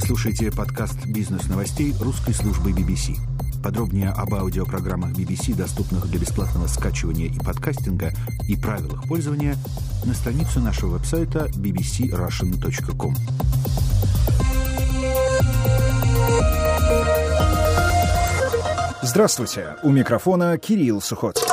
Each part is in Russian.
Вы слушаете подкаст «Бизнес-новостей» русской службы BBC. Подробнее об аудиопрограммах BBC, доступных для бесплатного скачивания и подкастинга, и правилах пользования на странице нашего веб-сайта bbcrussian.com. Здравствуйте! У микрофона Кирилл Сухот.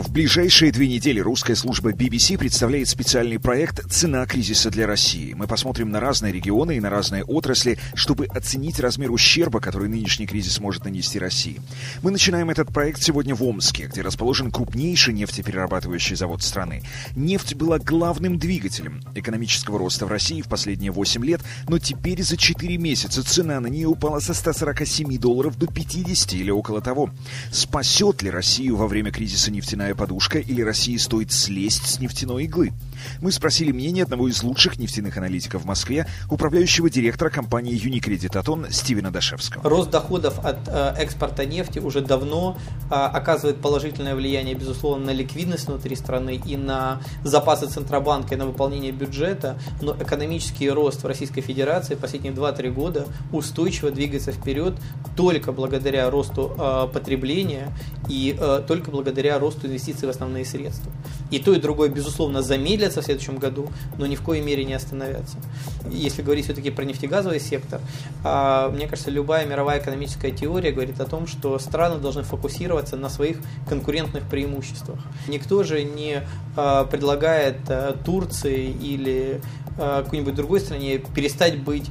В ближайшие две недели русская служба BBC представляет специальный проект «Цена кризиса для России». Мы посмотрим на разные регионы и на разные отрасли, чтобы оценить размер ущерба, который нынешний кризис может нанести России. Мы начинаем этот проект сегодня в Омске, где расположен крупнейший нефтеперерабатывающий завод страны. Нефть была главным двигателем экономического роста в России в последние 8 лет, но теперь за 4 месяца цена на нее упала со 147 долларов до 50 или около того. Спасет ли Россию во время кризиса нефтяная подушка или России стоит слезть с нефтяной иглы? Мы спросили мнение одного из лучших нефтяных аналитиков в Москве, управляющего директора компании Unicredit Атон Стивена Дашевского. Рост доходов от э, экспорта нефти уже давно э, оказывает положительное влияние, безусловно, на ликвидность внутри страны и на запасы Центробанка и на выполнение бюджета, но экономический рост в Российской Федерации последние 2-3 года устойчиво двигается вперед только благодаря росту э, потребления и только благодаря росту инвестиций в основные средства. И то, и другое, безусловно, замедлятся в следующем году, но ни в коей мере не остановятся. Если говорить все-таки про нефтегазовый сектор, э, мне кажется, любая мировая экономическая теория говорит о том, что страны должны фокусироваться на своих конкурентных преимуществах. Никто же не э, предлагает э, Турции или какой-нибудь другой стране перестать быть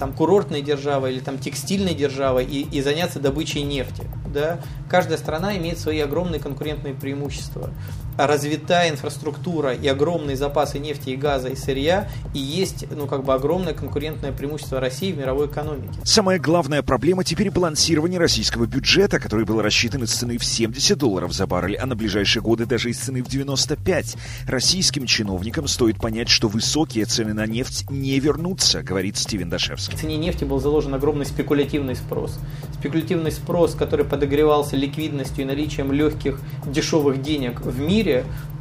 там курортной державой или там текстильной державой и, и заняться добычей нефти. Да? Каждая страна имеет свои огромные конкурентные преимущества. Развитая инфраструктура и огромные запасы нефти и газа и сырья и есть ну, как бы огромное конкурентное преимущество России в мировой экономике. Самая главная проблема теперь балансирование российского бюджета, который был рассчитан из цены в 70 долларов за баррель, а на ближайшие годы даже из цены в 95. Российским чиновникам стоит понять, что высокие цены на нефть не вернутся, говорит Стивен Дашевский. В цене нефти был заложен огромный спекулятивный спрос. Спекулятивный спрос, который подогревался ликвидностью и наличием легких дешевых денег в мире,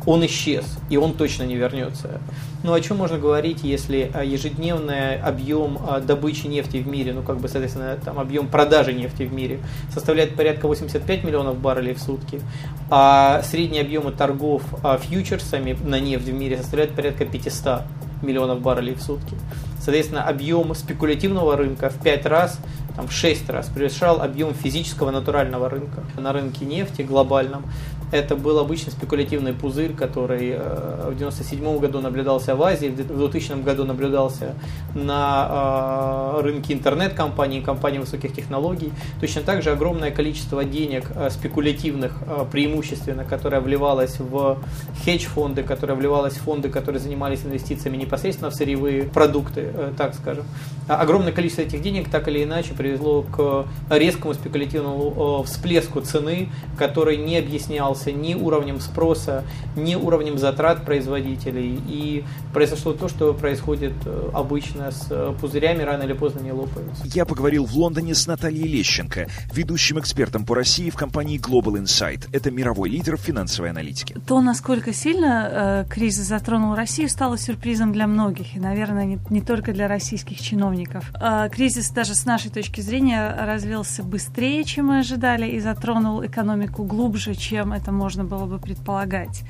он исчез, и он точно не вернется. Ну о чем можно говорить, если ежедневный объем добычи нефти в мире, ну как бы, соответственно, там объем продажи нефти в мире составляет порядка 85 миллионов баррелей в сутки, а средние объемы торгов фьючерсами на нефть в мире составляют порядка 500 миллионов баррелей в сутки. Соответственно, объем спекулятивного рынка в 5 раз, там, в 6 раз превышал объем физического натурального рынка. На рынке нефти глобальном это был обычный спекулятивный пузырь, который в 1997 году наблюдался в Азии, в 2000 году наблюдался на рынке интернет-компаний, компаний высоких технологий. Точно так же огромное количество денег спекулятивных преимущественно, которое вливалось в хедж-фонды, которое вливалось в фонды, которые занимались инвестициями непосредственно в сырьевые продукты, так скажем. Огромное количество этих денег так или иначе привело к резкому спекулятивному всплеску цены, который не объяснялся ни уровнем спроса, ни уровнем затрат производителей. И произошло то, что происходит обычно с пузырями, рано или поздно не лопаются. Я поговорил в Лондоне с Натальей Лещенко, ведущим экспертом по России в компании Global Insight. Это мировой лидер в финансовой аналитике. То, насколько сильно э, кризис затронул Россию, стало сюрпризом для многих. И, наверное, не, не только для российских чиновников. Э, кризис даже с нашей точки зрения развился быстрее, чем мы ожидали, и затронул экономику глубже, чем это можно было бы предполагать.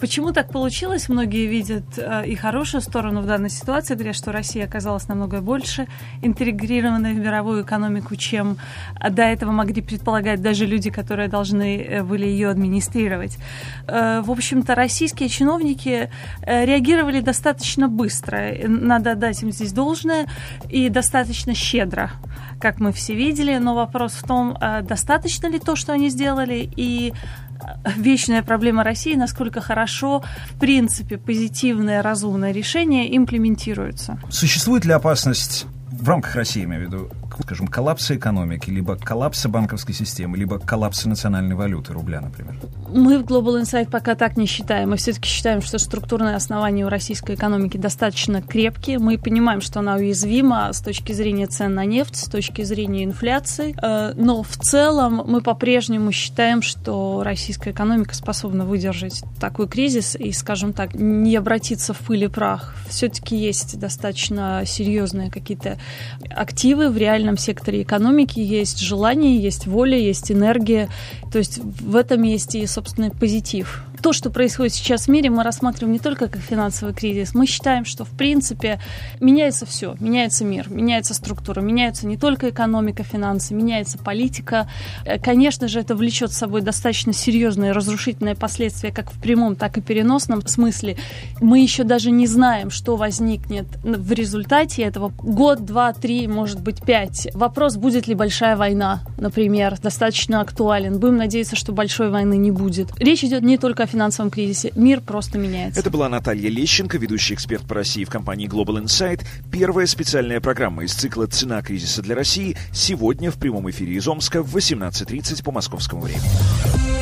Почему так получилось? Многие видят и хорошую сторону в данной ситуации, говорят, что Россия оказалась намного больше интегрированной в мировую экономику, чем до этого могли предполагать даже люди, которые должны были ее администрировать. В общем-то, российские чиновники реагировали достаточно быстро. Надо отдать им здесь должное и достаточно щедро, как мы все видели. Но вопрос в том, достаточно ли то, что они сделали, и вечная проблема России, насколько хорошо, в принципе, позитивное, разумное решение имплементируется. Существует ли опасность в рамках России, имею в виду, скажем, коллапса экономики, либо коллапса банковской системы, либо коллапса национальной валюты, рубля, например? Мы в Global Insight пока так не считаем. Мы все-таки считаем, что структурные основания у российской экономики достаточно крепкие. Мы понимаем, что она уязвима с точки зрения цен на нефть, с точки зрения инфляции. Э, но в целом мы по-прежнему считаем, что российская экономика способна выдержать такой кризис и, скажем так, не обратиться в пыль и прах. Все-таки есть достаточно серьезные какие-то активы в реальном секторе экономики, есть желание, есть воля, есть энергия. То есть в этом есть и собственный позитив то, что происходит сейчас в мире, мы рассматриваем не только как финансовый кризис. Мы считаем, что, в принципе, меняется все. Меняется мир, меняется структура, меняется не только экономика, финансы, меняется политика. Э, конечно же, это влечет с собой достаточно серьезные разрушительные последствия как в прямом, так и переносном смысле. Мы еще даже не знаем, что возникнет в результате этого. Год, два, три, может быть, пять. Вопрос, будет ли большая война, например, достаточно актуален. Будем надеяться, что большой войны не будет. Речь идет не только о финансовом кризисе. Мир просто меняется. Это была Наталья Лещенко, ведущий эксперт по России в компании Global Insight. Первая специальная программа из цикла «Цена кризиса для России» сегодня в прямом эфире из Омска в 18.30 по московскому времени.